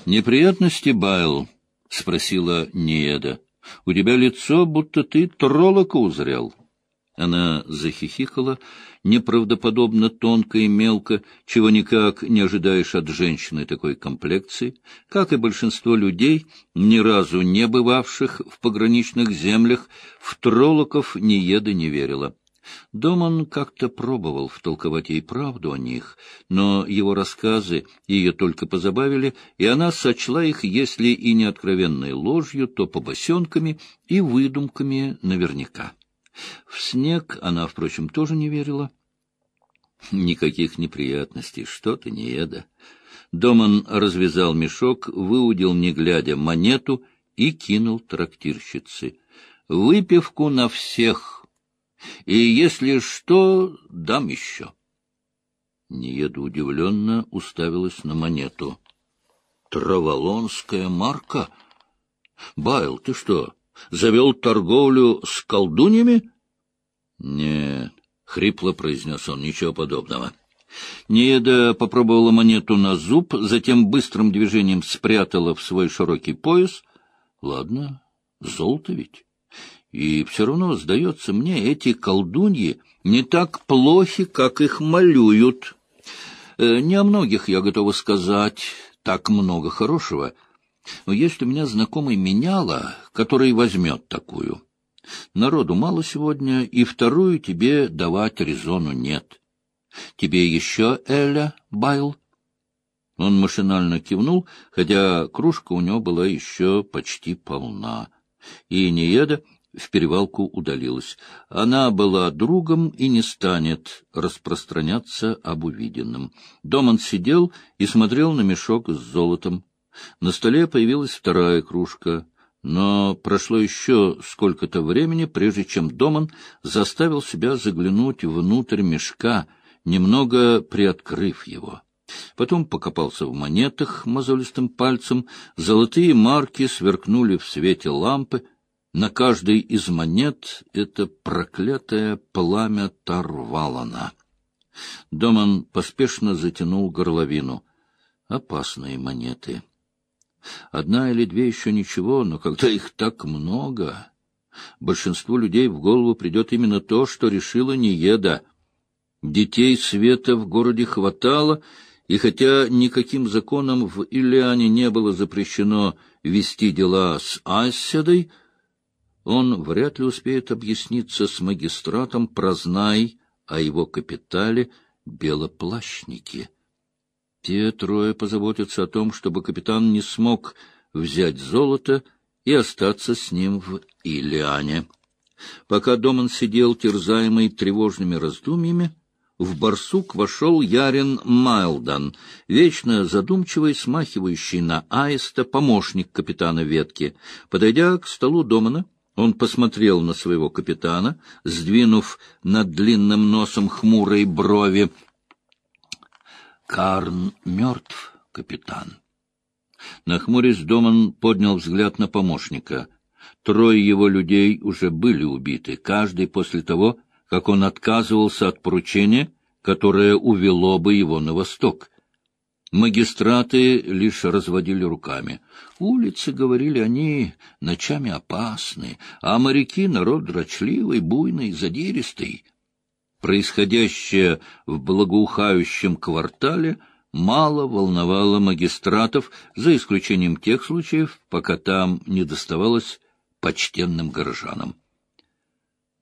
— Неприятности, Байл? — спросила Нееда. — У тебя лицо, будто ты троллока узрел. Она захихикала, неправдоподобно тонко и мелко, чего никак не ожидаешь от женщины такой комплекции, как и большинство людей, ни разу не бывавших в пограничных землях, в троллоков Нееда не верила. Доман как-то пробовал втолковать ей правду о них, но его рассказы ее только позабавили, и она сочла их, если и не откровенной ложью, то побосенками и выдумками наверняка. В снег она, впрочем, тоже не верила. Никаких неприятностей, что ты, не еда. Доман развязал мешок, выудил, не глядя, монету и кинул трактирщице. «Выпивку на всех!» И если что, дам еще. Нееда удивленно уставилась на монету. Траволонская марка? Байл, ты что, завел торговлю с колдуньями? Нет, хрипло произнес он, ничего подобного. Нееда попробовала монету на зуб, затем быстрым движением спрятала в свой широкий пояс. Ладно, золото ведь. И все равно, сдается мне, эти колдуньи не так плохи, как их малюют. Э, не о многих, я готова сказать, так много хорошего. Но есть у меня знакомый меняла, который возьмет такую. Народу мало сегодня, и вторую тебе давать резону нет. Тебе еще, Эля, Байл? Он машинально кивнул, хотя кружка у него была еще почти полна. И Нееда в перевалку удалилась. Она была другом и не станет распространяться об увиденном. Доман сидел и смотрел на мешок с золотом. На столе появилась вторая кружка, но прошло еще сколько-то времени, прежде чем Доман заставил себя заглянуть внутрь мешка, немного приоткрыв его. Потом покопался в монетах мозолистым пальцем, золотые марки сверкнули в свете лампы, на каждой из монет это проклятое пламя Тарвалана. Доман поспешно затянул горловину. Опасные монеты. Одна или две еще ничего, но когда их так много... Большинству людей в голову придет именно то, что решила Нееда. Детей света в городе хватало, и хотя никаким законом в Ильяне не было запрещено вести дела с Асседой, он вряд ли успеет объясниться с магистратом, прознай о его капитале белоплащники. Те трое позаботятся о том, чтобы капитан не смог взять золото и остаться с ним в Илиане. Пока Доман сидел, терзаемый тревожными раздумьями, в барсук вошел Ярин Майлдан, вечно задумчивый, смахивающий на аиста, помощник капитана ветки. Подойдя к столу Домана, он посмотрел на своего капитана, сдвинув над длинным носом хмурой брови. «Карн мертв, капитан». Нахмурясь, Доман поднял взгляд на помощника. Трое его людей уже были убиты, каждый после того, как он отказывался от поручения, которое увело бы его на восток. Магистраты лишь разводили руками. Улицы, говорили они, ночами опасны, а моряки — народ дрочливый, буйный, задиристый. Происходящее в благоухающем квартале мало волновало магистратов, за исключением тех случаев, пока там не доставалось почтенным горожанам. —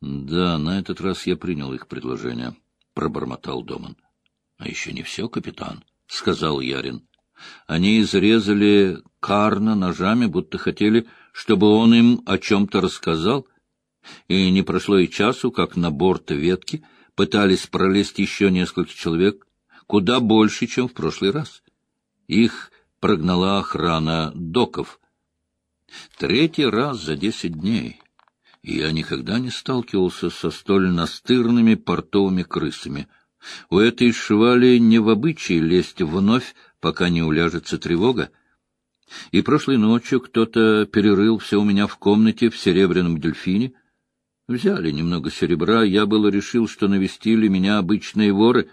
Да, на этот раз я принял их предложение, — пробормотал Доман. — А еще не все, капитан. —— сказал Ярин. Они изрезали Карна ножами, будто хотели, чтобы он им о чем-то рассказал. И не прошло и часу, как на борт ветки пытались пролезть еще несколько человек, куда больше, чем в прошлый раз. Их прогнала охрана доков. Третий раз за десять дней. Я никогда не сталкивался со столь настырными портовыми крысами — у этой швали не в обычае лезть вновь, пока не уляжется тревога. И прошлой ночью кто-то перерыл все у меня в комнате в серебряном дельфине. Взяли немного серебра, я было решил, что навестили меня обычные воры,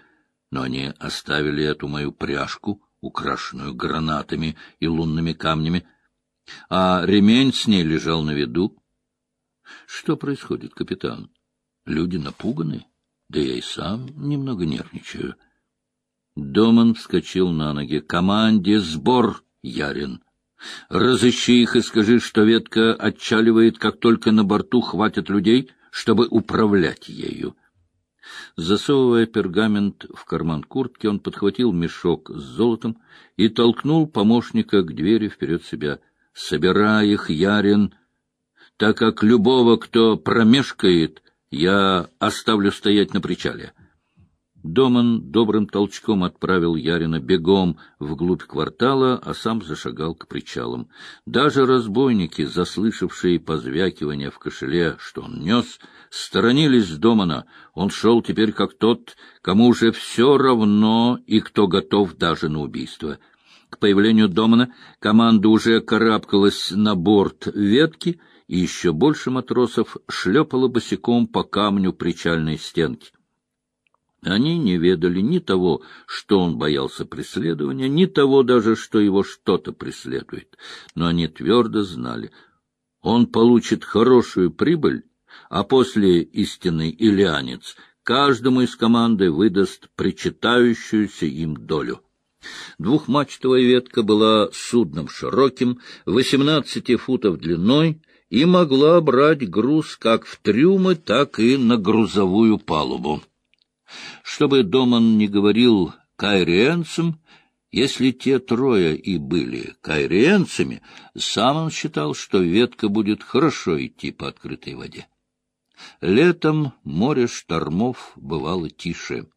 но они оставили эту мою пряжку украшенную гранатами и лунными камнями, а ремень с ней лежал на виду. Что происходит, капитан? Люди напуганы, да я и сам немного нервничаю. Доман вскочил на ноги. «Команде сбор, Ярин! Разыщи их и скажи, что ветка отчаливает, как только на борту хватит людей, чтобы управлять ею». Засовывая пергамент в карман куртки, он подхватил мешок с золотом и толкнул помощника к двери вперед себя. «Собирай их, Ярин, так как любого, кто промешкает, я оставлю стоять на причале». Доман добрым толчком отправил Ярина бегом вглубь квартала, а сам зашагал к причалам. Даже разбойники, заслышавшие позвякивание в кошеле, что он нес, сторонились Домана. Он шел теперь как тот, кому уже все равно и кто готов даже на убийство. К появлению Домана команда уже карабкалась на борт ветки, и еще больше матросов шлепало босиком по камню причальной стенки. Они не ведали ни того, что он боялся преследования, ни того даже, что его что-то преследует. Но они твердо знали, он получит хорошую прибыль, а после истинный илианец каждому из команды выдаст причитающуюся им долю. Двухмачтовая ветка была судном широким, восемнадцати футов длиной, и могла брать груз как в трюмы, так и на грузовую палубу. Чтобы Доман не говорил кайриенцам, если те трое и были кайриенцами, сам он считал, что ветка будет хорошо идти по открытой воде. Летом море штормов бывало тише.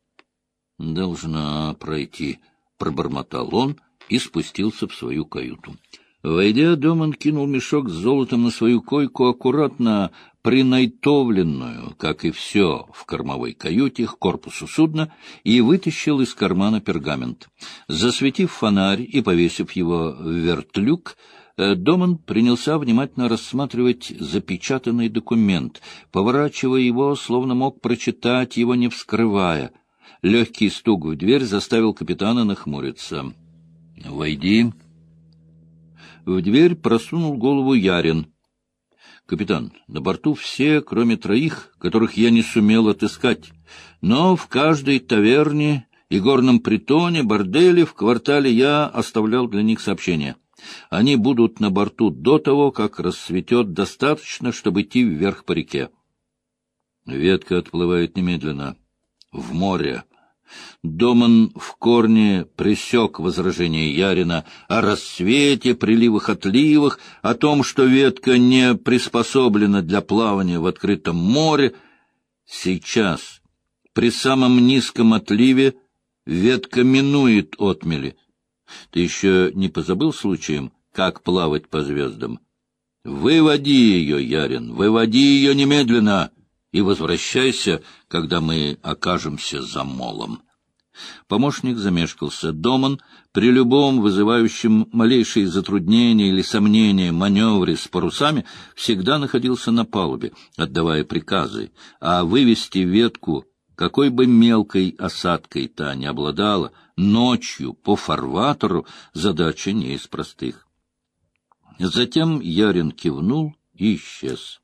«Должна пройти», — пробормотал он и спустился в свою каюту. Войдя, Доман кинул мешок с золотом на свою койку, аккуратно принайтовленную, как и все в кормовой каюте, к корпусу судна, и вытащил из кармана пергамент. Засветив фонарь и повесив его в вертлюк, э, Доман принялся внимательно рассматривать запечатанный документ, поворачивая его, словно мог прочитать его, не вскрывая. Легкий стук в дверь заставил капитана нахмуриться. «Войди», в дверь просунул голову Ярин. «Капитан, на борту все, кроме троих, которых я не сумел отыскать. Но в каждой таверне и горном притоне, борделе, в квартале я оставлял для них сообщения. Они будут на борту до того, как рассветет достаточно, чтобы идти вверх по реке. Ветка отплывает немедленно. В море. Доман в корне пресек возражение Ярина о рассвете, приливах-отливах, о том, что ветка не приспособлена для плавания в открытом море. Сейчас, при самом низком отливе, ветка минует отмели. Ты еще не позабыл случаем, как плавать по звездам? Выводи ее, Ярин, выводи ее немедленно! И возвращайся, когда мы окажемся за молом. Помощник замешкался. Доман при любом вызывающем малейшие затруднения или сомнения маневре с парусами всегда находился на палубе, отдавая приказы, а вывести ветку, какой бы мелкой осадкой та не обладала, ночью по фарватеру задача не из простых. Затем Ярин кивнул и исчез.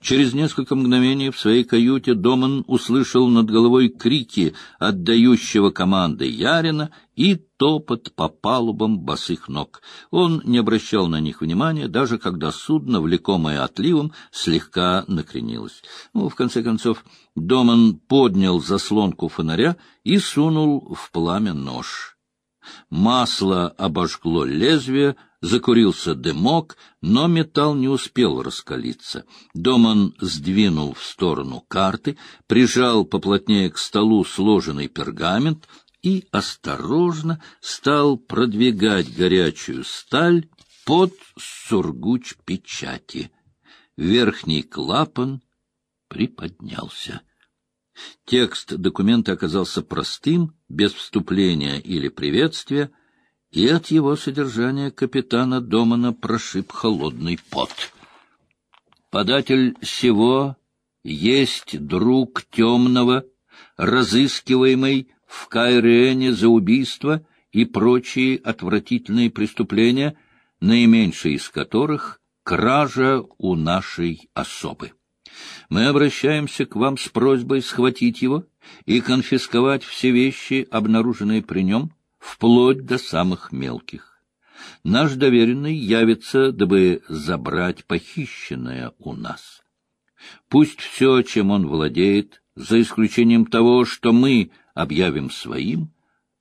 Через несколько мгновений в своей каюте Доман услышал над головой крики отдающего команды Ярина и топот по палубам босых ног. Он не обращал на них внимания, даже когда судно, влекомое отливом, слегка накренилось. Ну, в конце концов, Доман поднял заслонку фонаря и сунул в пламя нож. Масло обожгло лезвие, закурился дымок, но металл не успел раскалиться. Доман сдвинул в сторону карты, прижал поплотнее к столу сложенный пергамент и осторожно стал продвигать горячую сталь под сургуч печати. Верхний клапан приподнялся. Текст документа оказался простым, без вступления или приветствия, и от его содержания капитана Домана прошиб холодный пот. Податель всего есть друг темного, разыскиваемый в Кайрене за убийство и прочие отвратительные преступления, наименьшие из которых — кража у нашей особы. Мы обращаемся к вам с просьбой схватить его и конфисковать все вещи, обнаруженные при нем, вплоть до самых мелких. Наш доверенный явится, дабы забрать похищенное у нас. Пусть все, чем он владеет, за исключением того, что мы объявим своим,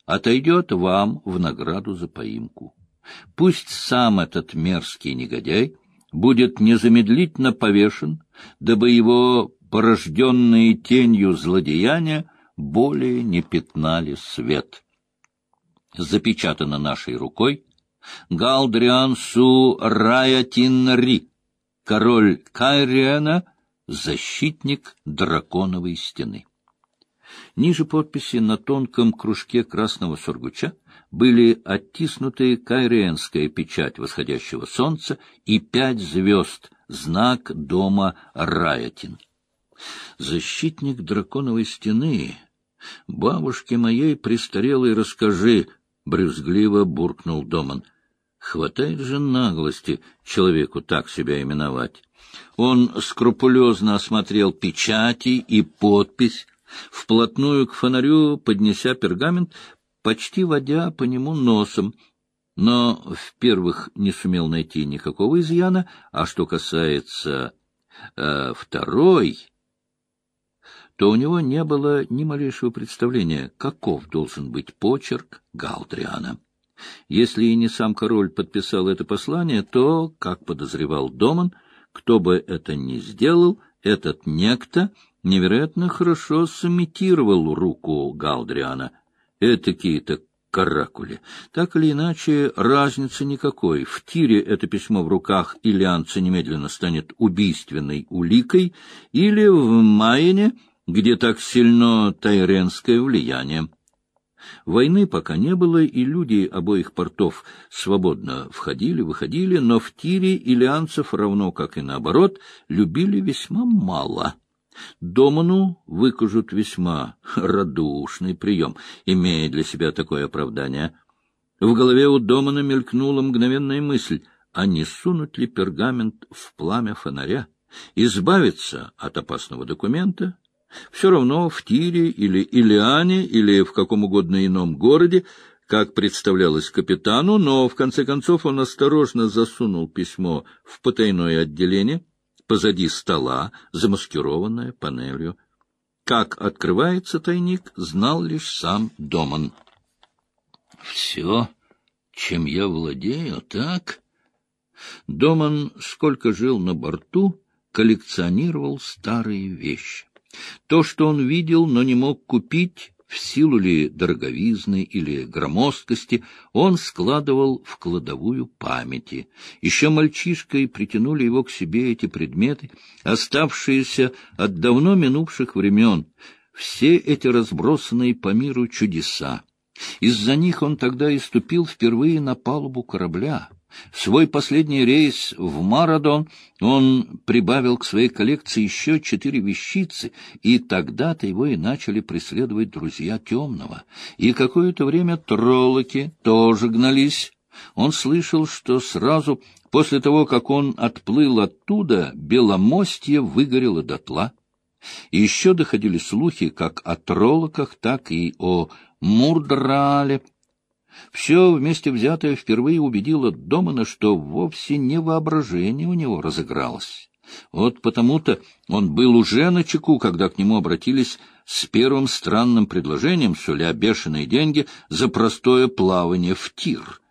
отойдет вам в награду за поимку. Пусть сам этот мерзкий негодяй будет незамедлительно повешен, дабы его порожденные тенью злодеяния более не пятнали свет. Запечатано нашей рукой Галдриан Су Раятинри, король Кайриена, защитник драконовой стены. Ниже подписи на тонком кружке красного сургуча были оттиснуты кайриенская печать восходящего солнца и пять звезд, знак дома Раятин. Защитник драконовой стены, бабушке моей престарелой расскажи, — брюзгливо буркнул Доман. Хватает же наглости человеку так себя именовать. Он скрупулезно осмотрел печати и подпись, вплотную к фонарю, поднеся пергамент, почти водя по нему носом, но в первых не сумел найти никакого изъяна, а что касается э, второй, то у него не было ни малейшего представления, каков должен быть почерк Галдриана. Если и не сам король подписал это послание, то, как подозревал Доман, кто бы это ни сделал, этот некто невероятно хорошо сымитировал руку Галдриана. Этакие-то каракули. Так или иначе, разницы никакой. В тире это письмо в руках Ильянца немедленно станет убийственной уликой, или в Майене, где так сильно тайренское влияние. Войны пока не было, и люди обоих портов свободно входили, выходили, но в тире ильянцев, равно как и наоборот, любили весьма мало. Доману выкажут весьма радушный прием, имея для себя такое оправдание. В голове у Домана мелькнула мгновенная мысль, а не сунуть ли пергамент в пламя фонаря, избавиться от опасного документа все равно в Тире или Илиане или в каком угодно ином городе, как представлялось капитану, но в конце концов он осторожно засунул письмо в потайное отделение позади стола, замаскированное панелью. Как открывается тайник, знал лишь сам Доман. — Все, чем я владею, так? Доман, сколько жил на борту, коллекционировал старые вещи. То, что он видел, но не мог купить, в силу ли дороговизны или громоздкости, он складывал в кладовую памяти. Еще мальчишкой притянули его к себе эти предметы, оставшиеся от давно минувших времен, все эти разбросанные по миру чудеса. Из-за них он тогда и ступил впервые на палубу корабля. Свой последний рейс в Марадон он прибавил к своей коллекции еще четыре вещицы, и тогда-то его и начали преследовать друзья Темного. И какое-то время троллоки тоже гнались. Он слышал, что сразу после того, как он отплыл оттуда, Беломостье выгорело дотла. Еще доходили слухи как о троллоках, так и о Мурдрале, все вместе взятое впервые убедило Домана, что вовсе не воображение у него разыгралось. Вот потому-то он был уже на чеку, когда к нему обратились с первым странным предложением, суля бешеные деньги за простое плавание в тир,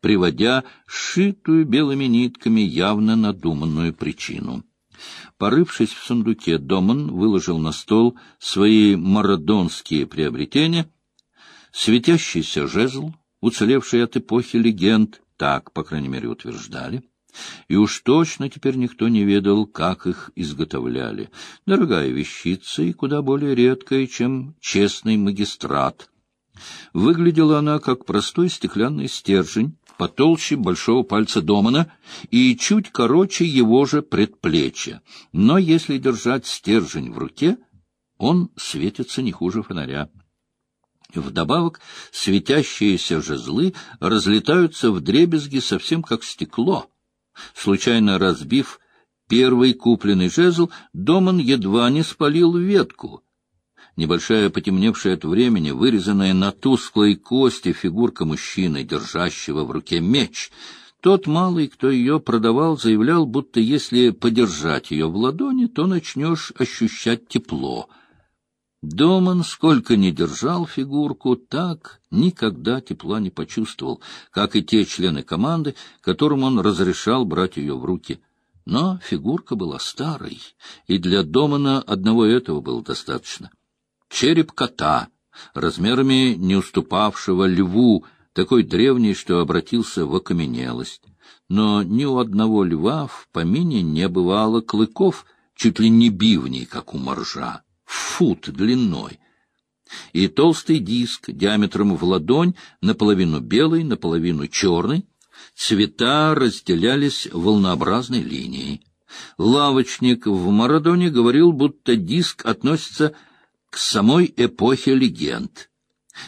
приводя шитую белыми нитками явно надуманную причину. Порывшись в сундуке, Доман выложил на стол свои марадонские приобретения, светящийся жезл, уцелевшие от эпохи легенд, так, по крайней мере, утверждали. И уж точно теперь никто не ведал, как их изготовляли. Дорогая вещица и куда более редкая, чем честный магистрат. Выглядела она как простой стеклянный стержень, потолще большого пальца Домана и чуть короче его же предплечья. Но если держать стержень в руке, он светится не хуже фонаря. Вдобавок, светящиеся жезлы разлетаются в дребезги совсем как стекло. Случайно разбив первый купленный жезл, Доман едва не спалил ветку. Небольшая, потемневшая от времени, вырезанная на тусклой кости фигурка мужчины, держащего в руке меч. Тот малый, кто ее продавал, заявлял, будто если подержать ее в ладони, то начнешь ощущать тепло — Доман, сколько ни держал фигурку, так никогда тепла не почувствовал, как и те члены команды, которым он разрешал брать ее в руки. Но фигурка была старой, и для Домана одного этого было достаточно. Череп кота, размерами не уступавшего льву, такой древний, что обратился в окаменелость. Но ни у одного льва в помине не бывало клыков, чуть ли не бивней, как у моржа фут длиной, и толстый диск диаметром в ладонь, наполовину белый, наполовину черный. Цвета разделялись волнообразной линией. Лавочник в Марадоне говорил, будто диск относится к самой эпохе легенд.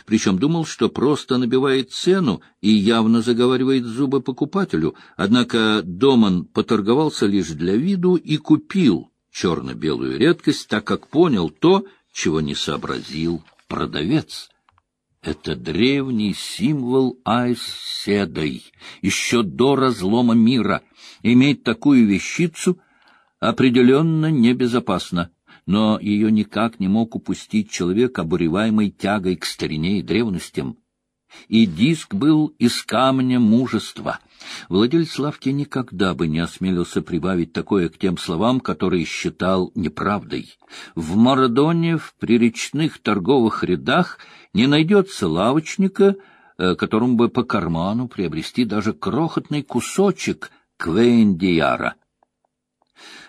Причем думал, что просто набивает цену и явно заговаривает зубы покупателю, однако Доман поторговался лишь для виду и купил черно-белую редкость, так как понял то, чего не сообразил продавец. Это древний символ Айседой, еще до разлома мира. Иметь такую вещицу определенно небезопасно, но ее никак не мог упустить человек, обуреваемый тягой к старине и древностям и диск был из камня мужества. Владелец лавки никогда бы не осмелился прибавить такое к тем словам, которые считал неправдой. В Марадоне в приречных торговых рядах не найдется лавочника, э, которому бы по карману приобрести даже крохотный кусочек квейндиара.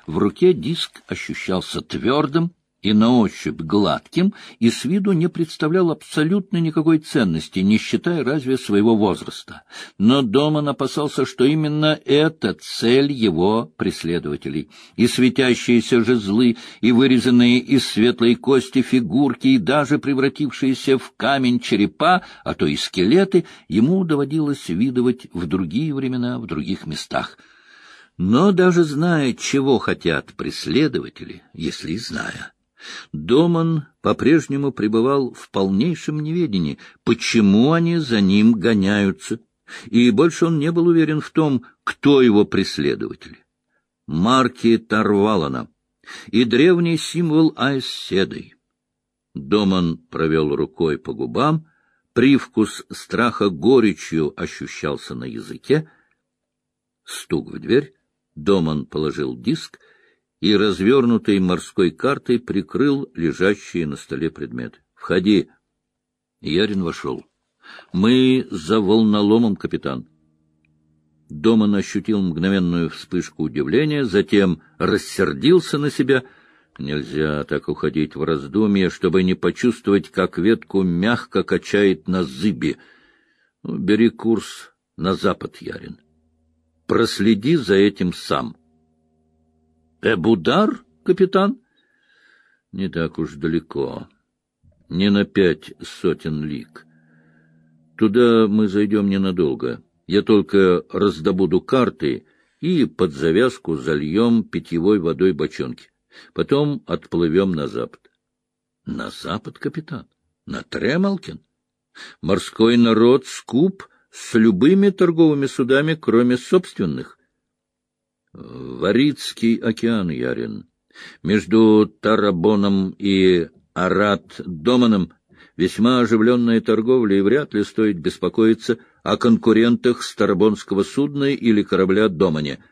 В руке диск ощущался твердым, и на ощупь гладким, и с виду не представлял абсолютно никакой ценности, не считая разве своего возраста. Но Доман опасался, что именно это цель его преследователей. И светящиеся жезлы, и вырезанные из светлой кости фигурки, и даже превратившиеся в камень черепа, а то и скелеты, ему доводилось видывать в другие времена, в других местах. Но даже зная, чего хотят преследователи, если и зная, Доман по-прежнему пребывал в полнейшем неведении, почему они за ним гоняются, и больше он не был уверен в том, кто его преследователи. Марки Тарвалана и древний символ Айседой. Доман провел рукой по губам, привкус страха горечью ощущался на языке. Стук в дверь, Доман положил диск — и развернутой морской картой прикрыл лежащие на столе предметы. — Входи. Ярин вошел. — Мы за волноломом, капитан. Доман ощутил мгновенную вспышку удивления, затем рассердился на себя. Нельзя так уходить в раздумье, чтобы не почувствовать, как ветку мягко качает на зыбе. Бери курс на запад, Ярин. Проследи за этим сам. — Эбудар, капитан? Не так уж далеко. Не на пять сотен лиг. Туда мы зайдем ненадолго. Я только раздобуду карты и под завязку зальем питьевой водой бочонки. Потом отплывем на запад. На запад, капитан? На Тремалкин? Морской народ скуп с любыми торговыми судами, кроме собственных. Варицкий океан, Ярин. Между Тарабоном и Арат-Доманом весьма оживленная торговля, и вряд ли стоит беспокоиться о конкурентах Старобонского судна или корабля Домане.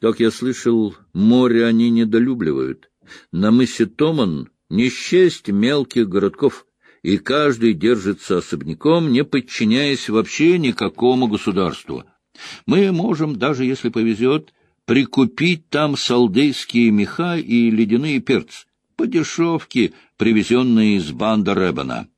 Как я слышал, море они недолюбливают. На мысе Томан не счесть мелких городков, и каждый держится особняком, не подчиняясь вообще никакому государству. Мы можем, даже если повезет, прикупить там салдейские меха и ледяные перцы, по дешевке, привезенные из банда Ребана.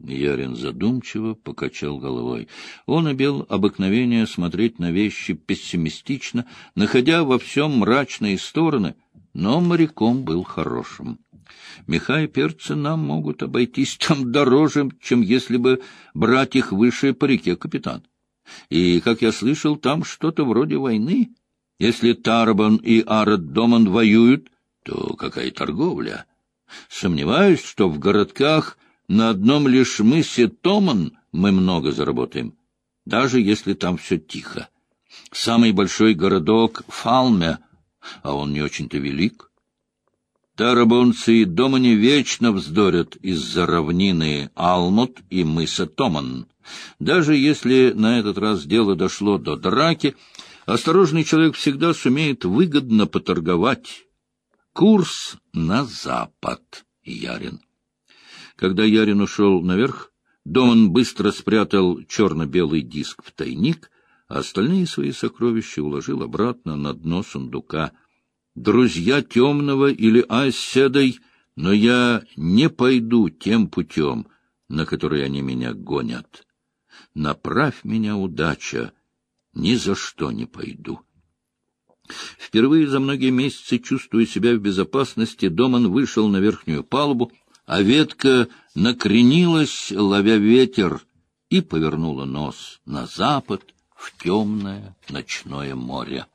Ярин задумчиво покачал головой. Он имел обыкновение смотреть на вещи пессимистично, находя во всем мрачные стороны, но моряком был хорошим. Меха и перцы нам могут обойтись там дороже, чем если бы брать их выше по реке, капитан. И, как я слышал, там что-то вроде войны. Если Тарбан и Арат Доман воюют, то какая торговля? Сомневаюсь, что в городках на одном лишь мысе Томан мы много заработаем, даже если там все тихо. Самый большой городок — Фалме, а он не очень-то велик. Тарабонцы и Домани вечно вздорят из-за равнины Алмут и мыса Томан. Даже если на этот раз дело дошло до драки, осторожный человек всегда сумеет выгодно поторговать. Курс на запад, Ярин. Когда Ярин ушел наверх, Доман быстро спрятал черно-белый диск в тайник, а остальные свои сокровища уложил обратно на дно сундука — друзья темного или оседой, но я не пойду тем путем, на который они меня гонят. Направь меня, удача, ни за что не пойду. Впервые за многие месяцы, чувствуя себя в безопасности, Доман вышел на верхнюю палубу, а ветка накренилась, ловя ветер, и повернула нос на запад в темное ночное море.